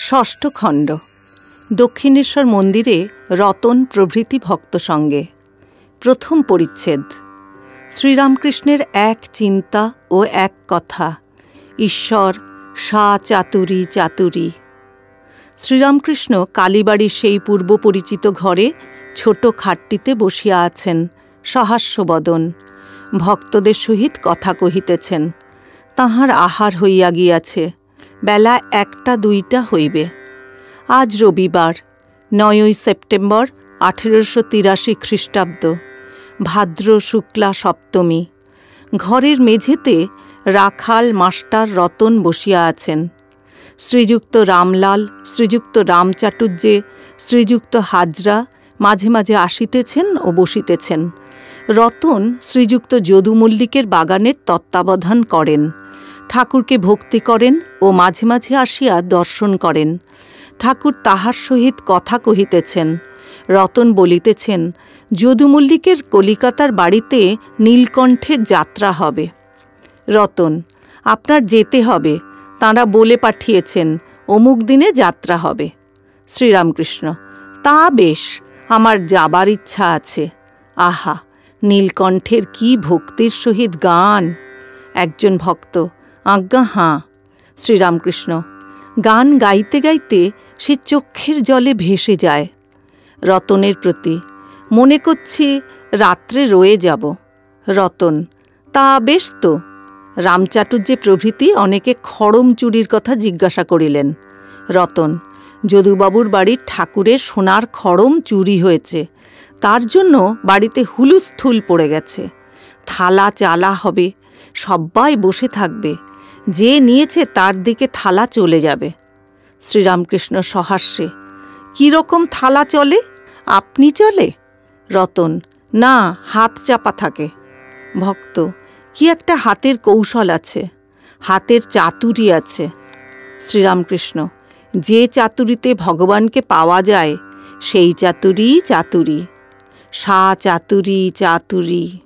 ষষ্ঠ খণ্ড। দক্ষিণেশ্বর মন্দিরে রতন প্রভৃতি ভক্ত সঙ্গে। প্রথম পরিচ্ছেদ। শ্রীরামকৃষ্ণের এক চিন্তা ও এক কথা। ঈশ্বর, সা চাতুরি চাতুরি। শ্রীরামকৃষ্ণ কালীবাড়ির সেই পূর্ব পরিচিত ঘরে ছোট খাটটিতে বসিয়া আছেন সহাস্যবদন ভক্তদের সহিত কথা কহিতেছেন। তাহার আহার হইয়া গিয়াছে। বেলা একটা দুইটা হইবে। আজ রবিবার, নয়ই সেপ্টেম্বর আঠেরোশো তিরাশি খ্রিস্টাব্দ, ভাদ্র শুক্লা সপ্তমী। ঘরের মেঝেতে রাখাল মাস্টার রতন বসিয়া আছেন। শ্রীযুক্ত রামলাল, শ্রীযুক্ত রামচাটুর্যে, শ্রীযুক্ত হাজরা মাঝে মাঝে আসিতেছেন ও বসিতেছেন। রতন শ্রীযুক্ত যদু মল্লিকের বাগানের তত্ত্বাবধান করেন। ঠাকুরকে ভক্তি করেন ও মাঝে মাঝে আসিয়া দর্শন করেন। ঠাকুর তাহার সহিত কথা কহিতেছেন, রতন বলিতেছেন যদু মল্লিকের কলিকাতার বাড়িতে নীলকণ্ঠের যাত্রা হবে। রতন, আপনার যেতে হবে। তাঁরা বলে পাঠিয়েছেন, অমুক দিনে যাত্রা হবে। শ্রীরামকৃষ্ণ, তা বেশ, আমার যাবার ইচ্ছা আছে। আহা, নীলকণ্ঠের কি ভক্তির সহিত গান! একজন ভক্ত আজ্ঞা, হাঁ। শ্রীরামকৃষ্ণ, গান গাইতে গাইতে সে চক্ষের জলে ভেসে যায়। রতনের প্রতি মনে করছি রাত্রে রয়ে যাব। রতন, তা বেশ তো। রামচাটুর্যে প্রভৃতি অনেকে খড়ম চুরির কথা জিজ্ঞাসা করিলেন। রতন, যদুবাবুর বাড়ির ঠাকুরের সোনার খড়ম চুরি হয়েছে। তার জন্য বাড়িতে হুলুস্থুল পড়ে গেছে। থালা চালা হবে, সব্বাই বসে থাকবে। যে নিয়েছে তার দিকে থালা চলে যাবে। শ্রীরামকৃষ্ণ সহাস্যে, কীরকম থালা চলে? আপনি চলে? রতন, না, হাত চাপা থাকে। ভক্ত, কি একটা হাতের কৌশল আছে, হাতের চাতুরি আছে। শ্রীরামকৃষ্ণ, যে চাতুরিতে ভগবানকে পাওয়া যায়, সেই চাতুরি চাতুরি। সা চাতুরি চাতুরি।